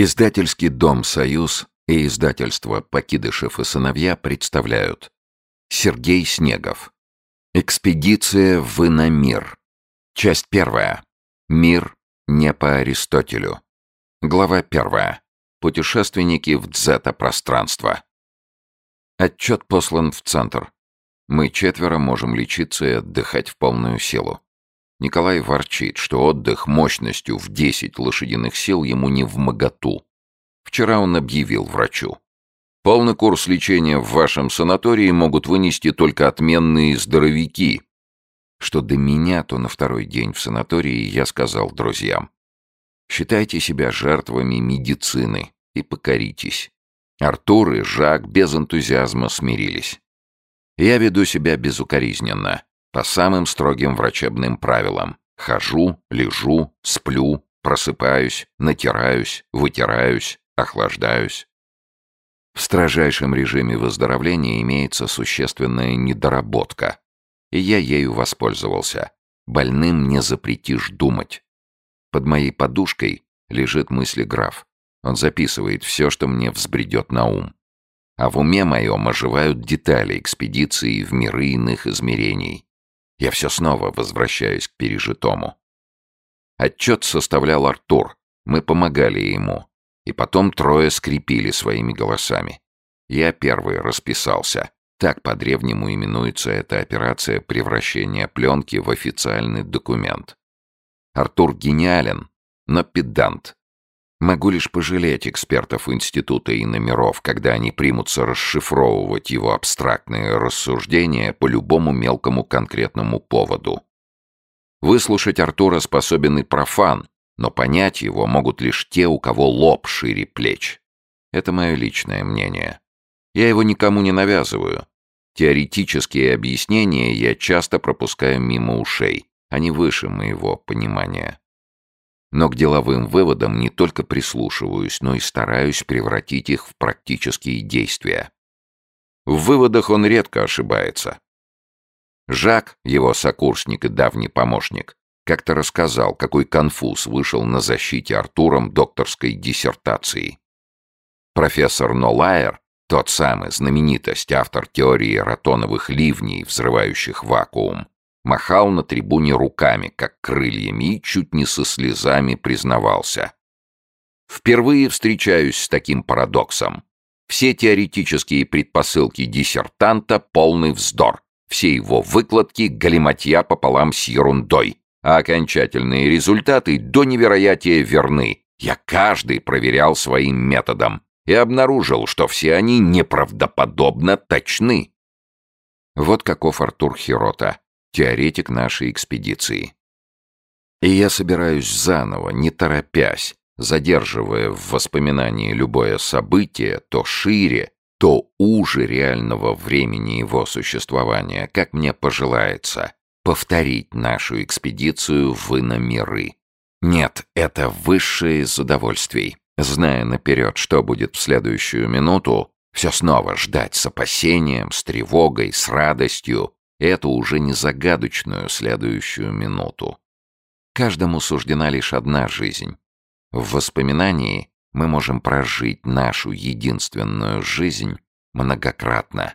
Издательский дом «Союз» и издательство «Покидышев и сыновья» представляют. Сергей Снегов. Экспедиция в иномир Часть первая. Мир не по Аристотелю Глава первая. Путешественники в дзета-пространство Отчет послан в центр. Мы четверо можем лечиться и отдыхать в полную силу. Николай ворчит, что отдых мощностью в 10 лошадиных сил ему не в моготу. Вчера он объявил врачу. Полный курс лечения в вашем санатории могут вынести только отменные здоровяки. Что до меня, то на второй день в санатории я сказал друзьям. Считайте себя жертвами медицины и покоритесь. Артур и Жак без энтузиазма смирились. Я веду себя безукоризненно. По самым строгим врачебным правилам. Хожу, лежу, сплю, просыпаюсь, натираюсь, вытираюсь, охлаждаюсь. В строжайшем режиме выздоровления имеется существенная недоработка. И я ею воспользовался. Больным не запретишь думать. Под моей подушкой лежит мысли граф. Он записывает все, что мне взбредет на ум. А в уме моем оживают детали экспедиции в миры иных измерений. Я все снова возвращаюсь к пережитому. Отчет составлял Артур. Мы помогали ему. И потом трое скрепили своими голосами. Я первый расписался. Так по-древнему именуется эта операция превращения пленки в официальный документ. Артур гениален, но педант. Могу лишь пожалеть экспертов Института и номеров, когда они примутся расшифровывать его абстрактные рассуждения по любому мелкому конкретному поводу. Выслушать Артура способен и профан, но понять его могут лишь те, у кого лоб шире плеч. Это мое личное мнение. Я его никому не навязываю. Теоретические объяснения я часто пропускаю мимо ушей. Они выше моего понимания. Но к деловым выводам не только прислушиваюсь, но и стараюсь превратить их в практические действия. В выводах он редко ошибается. Жак, его сокурсник и давний помощник, как-то рассказал, какой конфуз вышел на защите Артуром докторской диссертации. Профессор Нолайер, тот самый знаменитость, автор теории ротоновых ливней, взрывающих вакуум, махал на трибуне руками, как крыльями, и чуть не со слезами признавался. Впервые встречаюсь с таким парадоксом. Все теоретические предпосылки диссертанта — полный вздор. Все его выкладки — галиматья пополам с ерундой. А окончательные результаты до невероятия верны. Я каждый проверял своим методом и обнаружил, что все они неправдоподобно точны. Вот каков Артур Хирота теоретик нашей экспедиции. И я собираюсь заново, не торопясь, задерживая в воспоминании любое событие то шире, то уже реального времени его существования, как мне пожелается, повторить нашу экспедицию в иномиры. Нет, это высшее из удовольствий. Зная наперед, что будет в следующую минуту, все снова ждать с опасением, с тревогой, с радостью, эту уже не загадочную следующую минуту. Каждому суждена лишь одна жизнь. В воспоминании мы можем прожить нашу единственную жизнь многократно.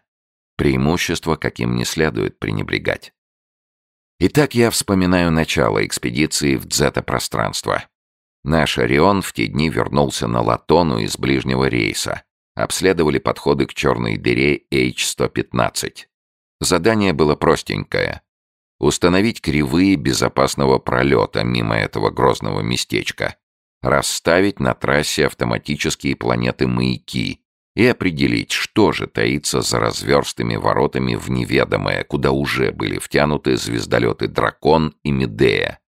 Преимущество, каким не следует пренебрегать. Итак, я вспоминаю начало экспедиции в дзета-пространство. Наш Орион в те дни вернулся на Латону из ближнего рейса. Обследовали подходы к черной дыре H-115. Задание было простенькое. Установить кривые безопасного пролета мимо этого грозного местечка. Расставить на трассе автоматические планеты-маяки и определить, что же таится за разверстыми воротами в неведомое, куда уже были втянуты звездолеты «Дракон» и «Медея».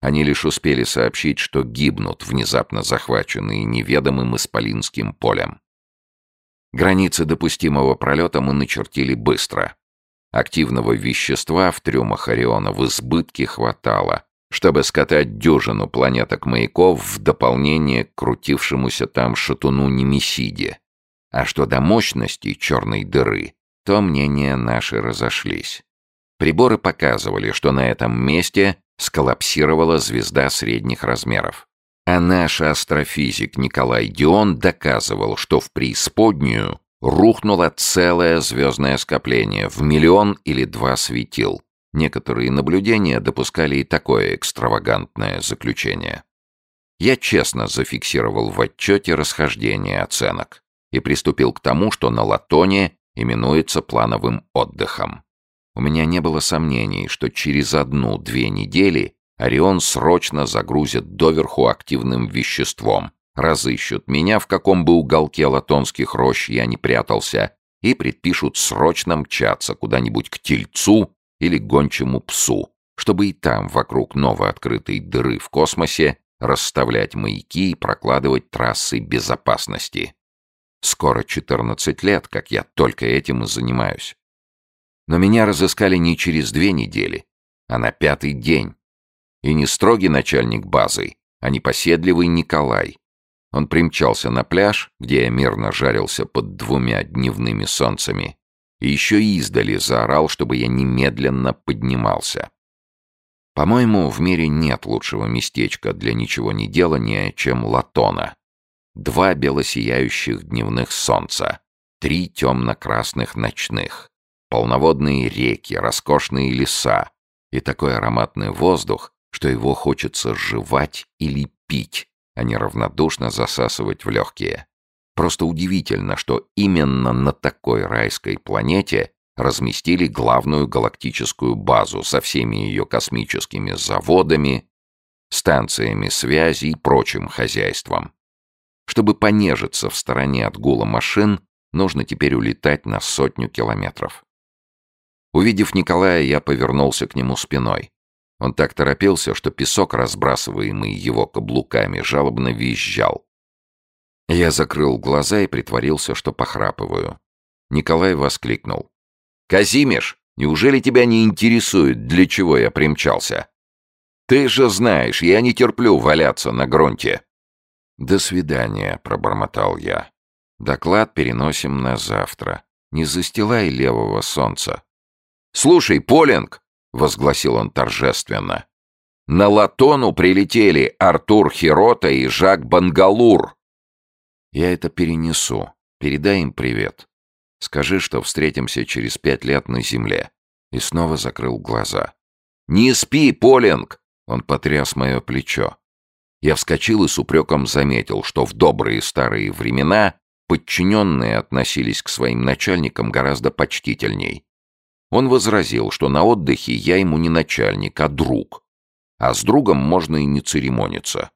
Они лишь успели сообщить, что гибнут, внезапно захваченные неведомым исполинским полем. Границы допустимого пролета мы начертили быстро. Активного вещества в трюмах Ориона в избытке хватало, чтобы скатать дюжину планеток-маяков в дополнение к крутившемуся там шатуну Немесиде. А что до мощности черной дыры, то мнения наши разошлись. Приборы показывали, что на этом месте сколлапсировала звезда средних размеров. А наш астрофизик Николай Дион доказывал, что в преисподнюю рухнуло целое звездное скопление в миллион или два светил. Некоторые наблюдения допускали и такое экстравагантное заключение. Я честно зафиксировал в отчете расхождение оценок и приступил к тому, что на Латоне именуется плановым отдыхом. У меня не было сомнений, что через одну-две недели Орион срочно загрузит доверху активным веществом, разыщут меня, в каком бы уголке латонских рощ я не прятался, и предпишут срочно мчаться куда-нибудь к тельцу или гончему псу, чтобы и там, вокруг новооткрытой дыры в космосе, расставлять маяки и прокладывать трассы безопасности. Скоро 14 лет, как я только этим и занимаюсь. Но меня разыскали не через две недели, а на пятый день. И не строгий начальник базы, а непоседливый Николай. Он примчался на пляж, где я мирно жарился под двумя дневными солнцами, и еще издали заорал, чтобы я немедленно поднимался. По-моему, в мире нет лучшего местечка для ничего не делания, чем Латона. Два белосияющих дневных солнца, три темно-красных ночных, полноводные реки, роскошные леса и такой ароматный воздух, что его хочется жевать или пить, а не равнодушно засасывать в легкие. Просто удивительно, что именно на такой райской планете разместили главную галактическую базу со всеми ее космическими заводами, станциями связи и прочим хозяйством. Чтобы понежиться в стороне от гула машин, нужно теперь улетать на сотню километров. Увидев Николая, я повернулся к нему спиной. Он так торопился, что песок, разбрасываемый его каблуками, жалобно визжал. Я закрыл глаза и притворился, что похрапываю. Николай воскликнул. «Казимиш, неужели тебя не интересует, для чего я примчался? Ты же знаешь, я не терплю валяться на грунте». «До свидания», — пробормотал я. «Доклад переносим на завтра. Не застилай левого солнца». «Слушай, Полинг!» — возгласил он торжественно. «На Латону прилетели Артур Хирота и Жак Бангалур!» «Я это перенесу. Передай им привет. Скажи, что встретимся через пять лет на Земле». И снова закрыл глаза. «Не спи, Полинг!» Он потряс мое плечо. Я вскочил и с упреком заметил, что в добрые старые времена подчиненные относились к своим начальникам гораздо почтительней. Он возразил, что на отдыхе я ему не начальник, а друг. А с другом можно и не церемониться.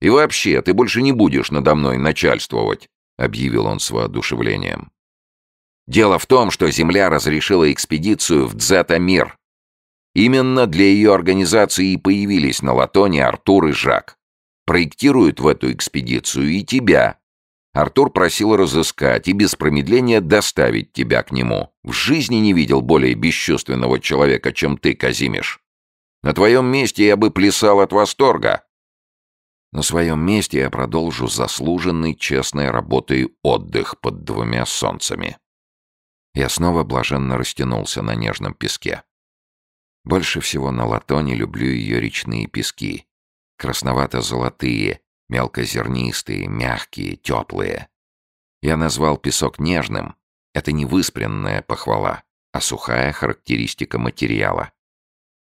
«И вообще, ты больше не будешь надо мной начальствовать», — объявил он с воодушевлением. «Дело в том, что Земля разрешила экспедицию в Дзета-Мир. Именно для ее организации и появились на Латоне Артур и Жак. Проектируют в эту экспедицию и тебя, Артур просил разыскать и без промедления доставить тебя к нему. В жизни не видел более бесчувственного человека, чем ты, Казимиш. На твоем месте я бы плясал от восторга. На своем месте я продолжу заслуженный честной работой отдых под двумя солнцами. Я снова блаженно растянулся на нежном песке. Больше всего на латоне люблю ее речные пески. Красновато-золотые, мелкозернистые, мягкие, теплые. Я назвал песок нежным. Это не выспренная похвала, а сухая характеристика материала.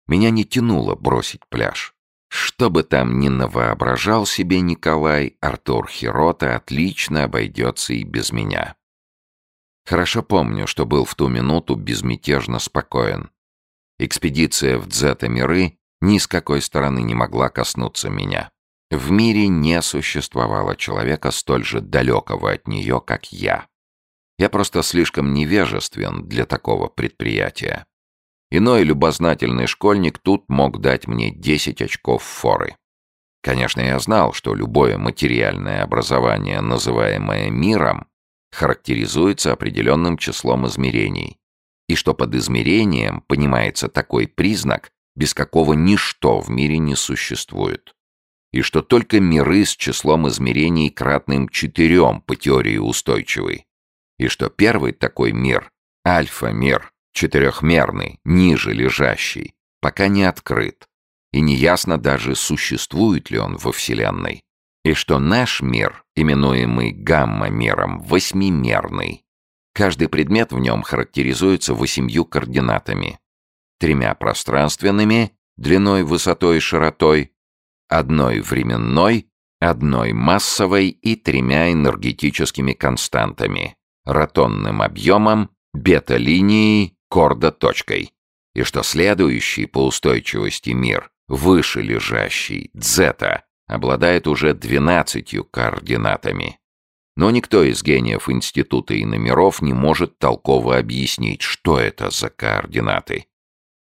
Меня не тянуло бросить пляж. Что бы там ни навоображал себе Николай, Артур Хирота отлично обойдется и без меня. Хорошо помню, что был в ту минуту безмятежно спокоен. Экспедиция в Дзета-миры ни с какой стороны не могла коснуться меня. В мире не существовало человека столь же далекого от нее, как я. Я просто слишком невежествен для такого предприятия. Иной любознательный школьник тут мог дать мне 10 очков форы. Конечно, я знал, что любое материальное образование, называемое миром, характеризуется определенным числом измерений, и что под измерением понимается такой признак, без какого ничто в мире не существует и что только миры с числом измерений кратным четырем по теории устойчивы, и что первый такой мир, альфа-мир, четырехмерный, ниже лежащий, пока не открыт, и неясно даже, существует ли он во Вселенной. И что наш мир, именуемый гамма-миром, восьмимерный. Каждый предмет в нем характеризуется восемью координатами. Тремя пространственными, длиной, высотой и широтой, одной временной, одной массовой и тремя энергетическими константами, ротонным объемом, бета-линией, корда-точкой. И что следующий по устойчивости мир, выше лежащий, дзета, обладает уже двенадцатью координатами. Но никто из гениев Института и номеров не может толково объяснить, что это за координаты.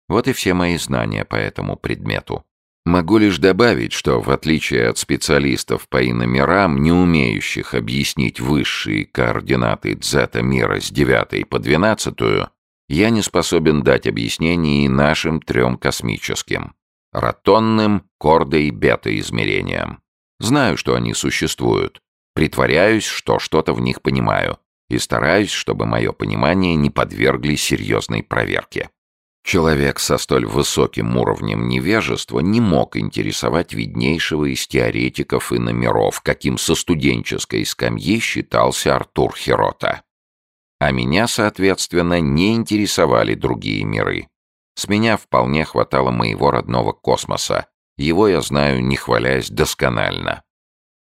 Вот и все мои знания по этому предмету. Могу лишь добавить, что, в отличие от специалистов по иномерам, не умеющих объяснить высшие координаты дзета мира с девятой по двенадцатую, я не способен дать объяснение и нашим трем космическим — ротонным, кордо и бета-измерениям. Знаю, что они существуют, притворяюсь, что что-то в них понимаю, и стараюсь, чтобы мое понимание не подвергли серьезной проверке. Человек со столь высоким уровнем невежества не мог интересовать виднейшего из теоретиков и номеров, каким со студенческой скамьи считался Артур Хирота. А меня, соответственно, не интересовали другие миры. С меня вполне хватало моего родного космоса. Его я знаю, не хвалясь, досконально.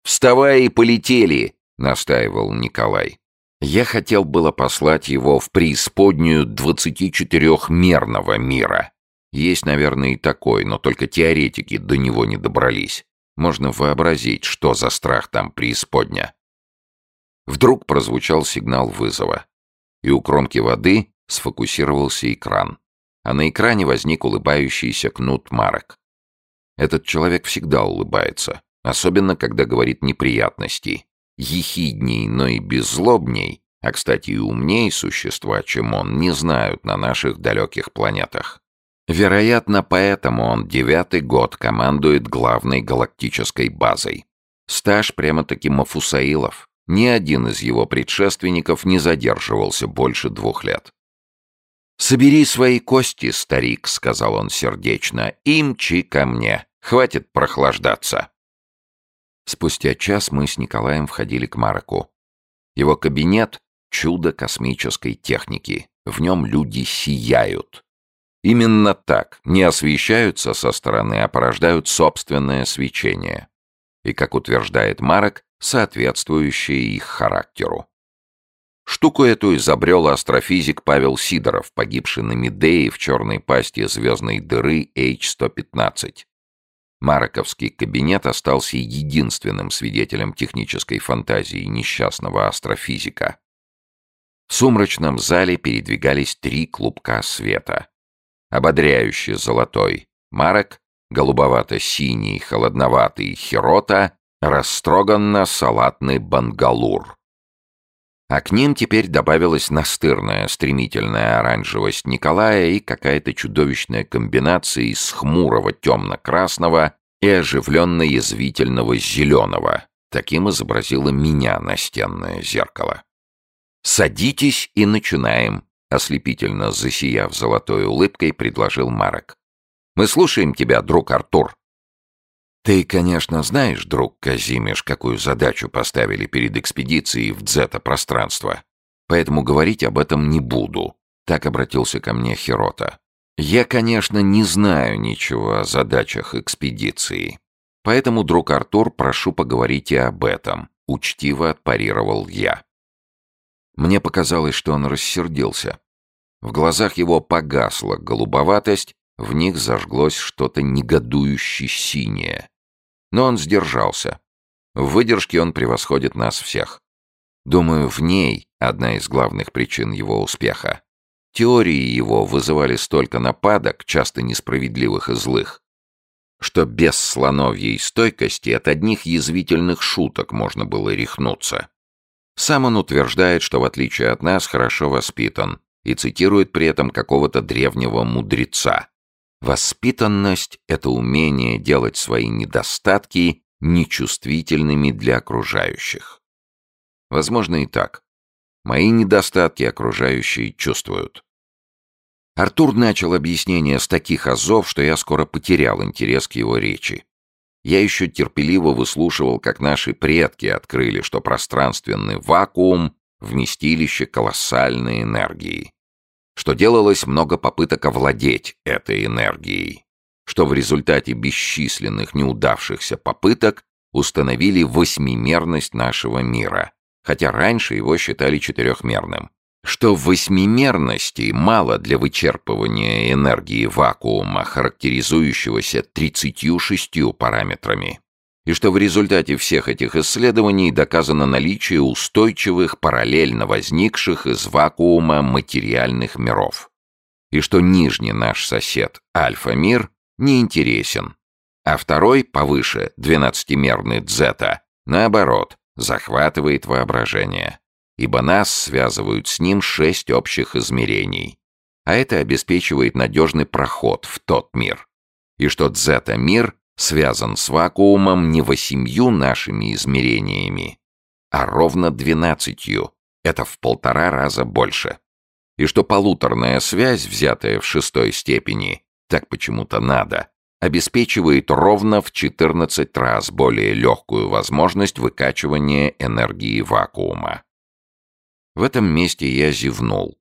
«Вставай и полетели!» — настаивал Николай. Я хотел было послать его в преисподнюю 24-мерного мира. Есть, наверное, и такой, но только теоретики до него не добрались. Можно вообразить, что за страх там преисподня. Вдруг прозвучал сигнал вызова. И у кромки воды сфокусировался экран. А на экране возник улыбающийся Кнут Марек. Этот человек всегда улыбается, особенно когда говорит неприятности ехидней, но и беззлобней, а, кстати, и умней существа, чем он, не знают на наших далеких планетах. Вероятно, поэтому он девятый год командует главной галактической базой. Стаж прямо-таки Мафусаилов. Ни один из его предшественников не задерживался больше двух лет. «Собери свои кости, старик», — сказал он сердечно, — «и мчи ко мне. Хватит прохлаждаться». Спустя час мы с Николаем входили к Мароку. Его кабинет — чудо космической техники. В нем люди сияют. Именно так, не освещаются со стороны, а порождают собственное свечение. И, как утверждает Марок, соответствующее их характеру. Штуку эту изобрел астрофизик Павел Сидоров, погибший на Медее в черной пасти звездной дыры H-115. Мараковский кабинет остался единственным свидетелем технической фантазии несчастного астрофизика. В сумрачном зале передвигались три клубка света. Ободряющий золотой Марок, голубовато-синий холодноватый Хирота, растроганно-салатный Бангалур. А к ним теперь добавилась настырная, стремительная оранжевость Николая и какая-то чудовищная комбинация из хмурого темно-красного и оживленно-язвительного зеленого. Таким изобразило меня настенное зеркало. «Садитесь и начинаем», — ослепительно засияв золотой улыбкой, предложил Марок. «Мы слушаем тебя, друг Артур». Ты, конечно, знаешь, друг Казимиш, какую задачу поставили перед экспедицией в дзета-пространство. Поэтому говорить об этом не буду. Так обратился ко мне Хирота. Я, конечно, не знаю ничего о задачах экспедиции. Поэтому, друг Артур, прошу поговорить и об этом. Учтиво отпарировал я. Мне показалось, что он рассердился. В глазах его погасла голубоватость, в них зажглось что-то негодующе синее. Но он сдержался. В выдержке он превосходит нас всех. Думаю, в ней одна из главных причин его успеха. Теории его вызывали столько нападок, часто несправедливых и злых, что без слоновьей стойкости от одних язвительных шуток можно было рехнуться. Сам он утверждает, что в отличие от нас хорошо воспитан, и цитирует при этом какого-то древнего мудреца. Воспитанность — это умение делать свои недостатки нечувствительными для окружающих. Возможно и так. Мои недостатки окружающие чувствуют. Артур начал объяснение с таких азов, что я скоро потерял интерес к его речи. Я еще терпеливо выслушивал, как наши предки открыли, что пространственный вакуум — вместилище колоссальной энергии. Что делалось много попыток овладеть этой энергией. Что в результате бесчисленных неудавшихся попыток установили восьмимерность нашего мира, хотя раньше его считали четырехмерным что восьмимерности мало для вычерпывания энергии вакуума, характеризующегося 36 параметрами, и что в результате всех этих исследований доказано наличие устойчивых параллельно возникших из вакуума материальных миров, и что нижний наш сосед, альфа-мир, не интересен, а второй, повыше, двенадцатимерный дзета, наоборот, захватывает воображение ибо нас связывают с ним шесть общих измерений, а это обеспечивает надежный проход в тот мир, и что дзета-мир связан с вакуумом не восемью нашими измерениями, а ровно двенадцатью, это в полтора раза больше, и что полуторная связь, взятая в шестой степени, так почему-то надо, обеспечивает ровно в 14 раз более легкую возможность выкачивания энергии вакуума. В этом месте я зевнул.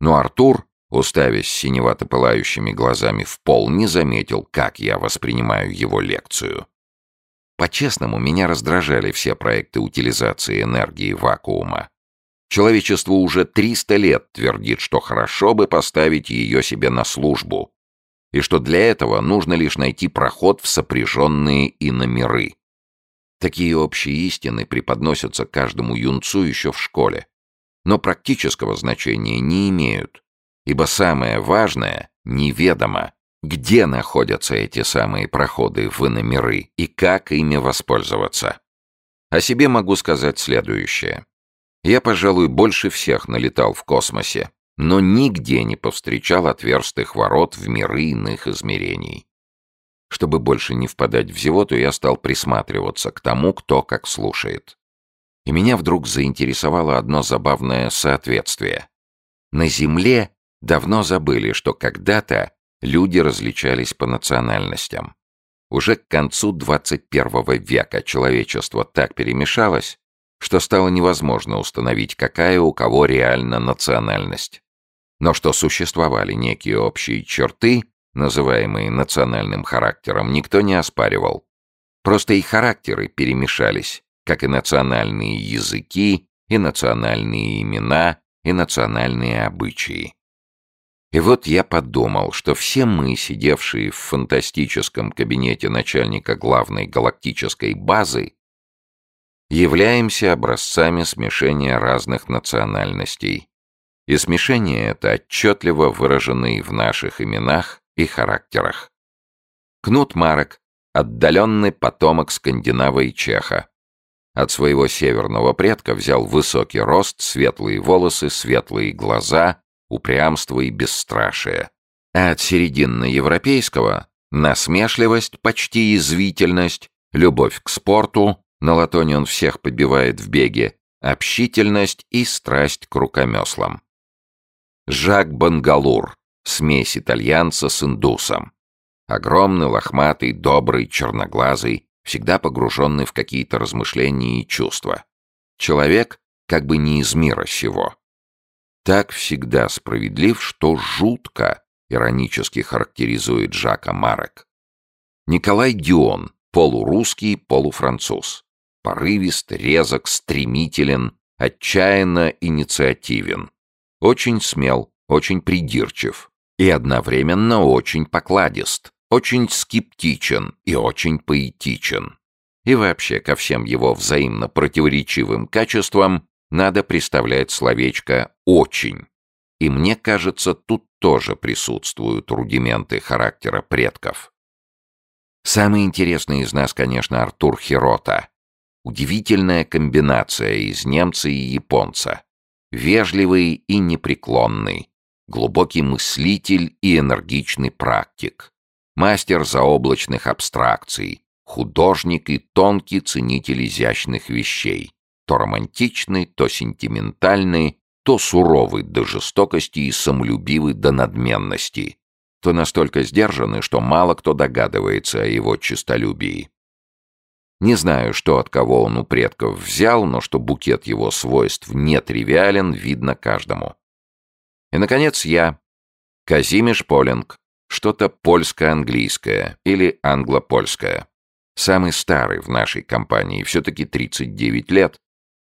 Но Артур, уставясь синевато-пылающими глазами в пол, не заметил, как я воспринимаю его лекцию. По-честному, меня раздражали все проекты утилизации энергии вакуума. Человечество уже 300 лет твердит, что хорошо бы поставить ее себе на службу, и что для этого нужно лишь найти проход в сопряженные иномиры. Такие общие истины преподносятся каждому юнцу еще в школе но практического значения не имеют, ибо самое важное — неведомо, где находятся эти самые проходы в иномиры и как ими воспользоваться. О себе могу сказать следующее. Я, пожалуй, больше всех налетал в космосе, но нигде не повстречал отверстых ворот в миры иных измерений. Чтобы больше не впадать в зевоту, я стал присматриваться к тому, кто как слушает. И меня вдруг заинтересовало одно забавное соответствие. На Земле давно забыли, что когда-то люди различались по национальностям. Уже к концу 21 века человечество так перемешалось, что стало невозможно установить, какая у кого реально национальность. Но что существовали некие общие черты, называемые национальным характером, никто не оспаривал. Просто и характеры перемешались, как и национальные языки, и национальные имена, и национальные обычаи. И вот я подумал, что все мы, сидевшие в фантастическом кабинете начальника главной галактической базы, являемся образцами смешения разных национальностей. И смешение это отчетливо выражено и в наших именах и характерах. Кнут Марок — отдаленный потомок скандинава и чеха. От своего северного предка взял высокий рост, светлые волосы, светлые глаза, упрямство и бесстрашие. А от серединно-европейского — насмешливость, почти язвительность, любовь к спорту, на латоне он всех побивает в беге, общительность и страсть к рукомеслам. Жак Бангалур — смесь итальянца с индусом. Огромный, лохматый, добрый, черноглазый, всегда погруженный в какие-то размышления и чувства. Человек как бы не из мира сего. Так всегда справедлив, что жутко, иронически характеризует Жака Марек. Николай Дион, полурусский, полуфранцуз. Порывист, резок, стремителен, отчаянно инициативен. Очень смел, очень придирчив и одновременно очень покладист очень скептичен и очень поэтичен. И вообще ко всем его взаимно противоречивым качествам надо приставлять словечко «очень». И мне кажется, тут тоже присутствуют рудименты характера предков. Самый интересный из нас, конечно, Артур Хирота. Удивительная комбинация из немца и японца. Вежливый и непреклонный, глубокий мыслитель и энергичный практик мастер заоблачных абстракций, художник и тонкий ценитель изящных вещей, то романтичный, то сентиментальный, то суровы до жестокости и самолюбивы до надменности, то настолько сдержаны, что мало кто догадывается о его честолюбии. Не знаю, что от кого он у предков взял, но что букет его свойств нетривиален, видно каждому. И, наконец, я, Казимиш Полинг, что-то польско-английское или англо-польское. Самый старый в нашей компании, все-таки 39 лет.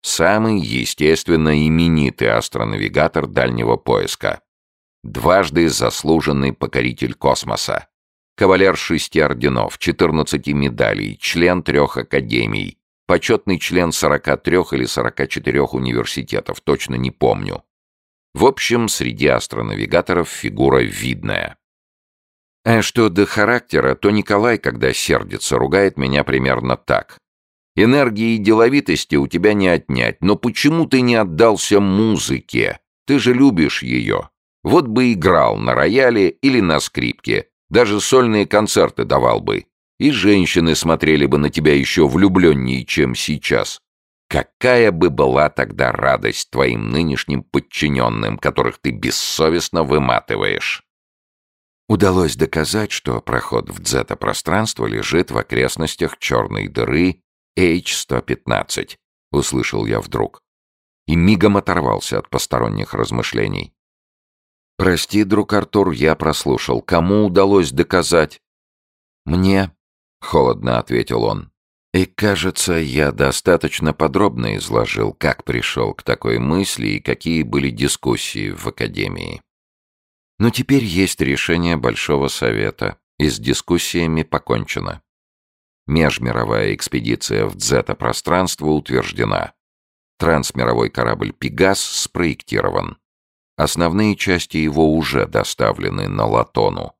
Самый, естественно, именитый астронавигатор дальнего поиска. Дважды заслуженный покоритель космоса. Кавалер шести орденов, 14 медалей, член трех академий, почетный член 43 или 44 университетов, точно не помню. В общем, среди астронавигаторов фигура видная. А что до характера, то Николай, когда сердится, ругает меня примерно так. «Энергии и деловитости у тебя не отнять, но почему ты не отдался музыке? Ты же любишь ее. Вот бы играл на рояле или на скрипке, даже сольные концерты давал бы. И женщины смотрели бы на тебя еще влюбленнее, чем сейчас. Какая бы была тогда радость твоим нынешним подчиненным, которых ты бессовестно выматываешь? Удалось доказать, что проход в дзета-пространство лежит в окрестностях черной дыры H-115, услышал я вдруг. И мигом оторвался от посторонних размышлений. «Прости, друг Артур, я прослушал. Кому удалось доказать?» «Мне», — холодно ответил он. «И, кажется, я достаточно подробно изложил, как пришел к такой мысли и какие были дискуссии в Академии. Но теперь есть решение Большого Совета, и с дискуссиями покончено. Межмировая экспедиция в дзета-пространство утверждена. Трансмировой корабль «Пегас» спроектирован. Основные части его уже доставлены на Латону.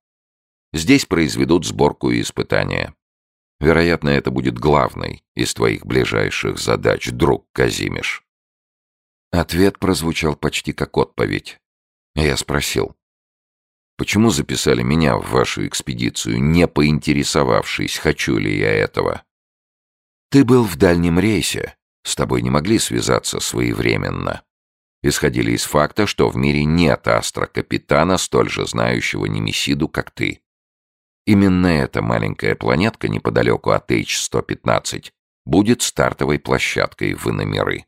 Здесь произведут сборку и испытания. Вероятно, это будет главной из твоих ближайших задач, друг Казимиш. Ответ прозвучал почти как отповедь. Я спросил. Почему записали меня в вашу экспедицию, не поинтересовавшись, хочу ли я этого? Ты был в дальнем рейсе. С тобой не могли связаться своевременно. Исходили из факта, что в мире нет астро-капитана, столь же знающего Немесиду, как ты. Именно эта маленькая планетка неподалеку от H-115 будет стартовой площадкой в иномиры.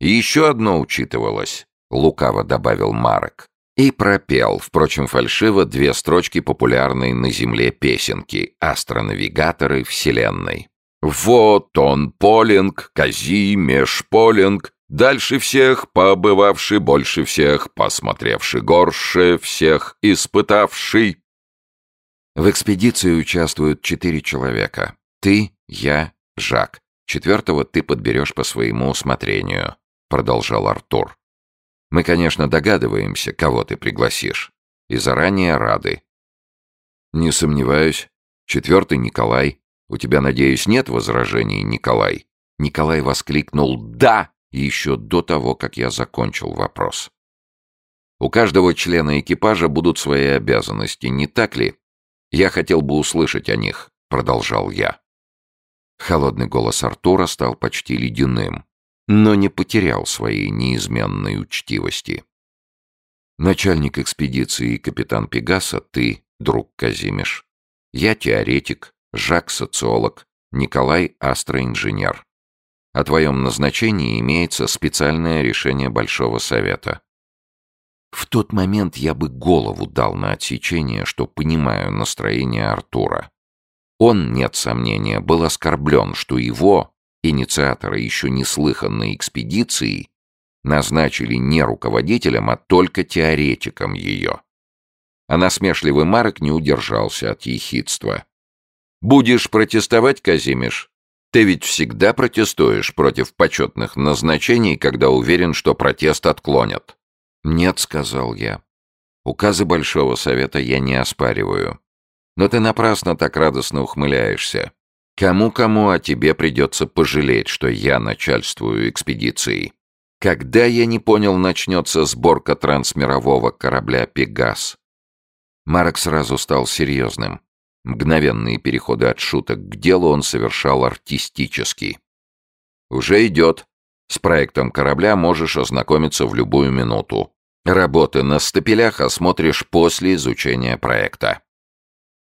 И еще одно учитывалось, лукаво добавил Марок. И пропел, впрочем, фальшиво, две строчки популярной на Земле песенки «Астронавигаторы Вселенной». «Вот он, Полинг, Казимеш Полинг, дальше всех, побывавший больше всех, посмотревший горше всех, испытавший». В экспедиции участвуют четыре человека. Ты, я, Жак. Четвертого ты подберешь по своему усмотрению», — продолжал Артур. Мы, конечно, догадываемся, кого ты пригласишь, и заранее рады. Не сомневаюсь. Четвертый Николай. У тебя, надеюсь, нет возражений, Николай? Николай воскликнул «Да!» еще до того, как я закончил вопрос. У каждого члена экипажа будут свои обязанности, не так ли? Я хотел бы услышать о них, продолжал я. Холодный голос Артура стал почти ледяным но не потерял своей неизменной учтивости. Начальник экспедиции капитан Пегаса — ты, друг Казимиш. Я теоретик, Жак — социолог, Николай — астроинженер. О твоем назначении имеется специальное решение Большого Совета. В тот момент я бы голову дал на отсечение, что понимаю настроение Артура. Он, нет сомнения, был оскорблен, что его, инициатора еще неслыханной экспедиции, назначили не руководителем, а только теоретиком ее. А насмешливый Марок не удержался от ехидства. «Будешь протестовать, Казимиш? Ты ведь всегда протестуешь против почетных назначений, когда уверен, что протест отклонят». «Нет», — сказал я. «Указы Большого Совета я не оспариваю. Но ты напрасно так радостно ухмыляешься. Кому-кому, а тебе придется пожалеть, что я начальствую экспедицией. Когда, я не понял, начнется сборка трансмирового корабля «Пегас»? Марок сразу стал серьезным. Мгновенные переходы от шуток к делу он совершал артистически. «Уже идет. С проектом корабля можешь ознакомиться в любую минуту. Работы на стапелях осмотришь после изучения проекта.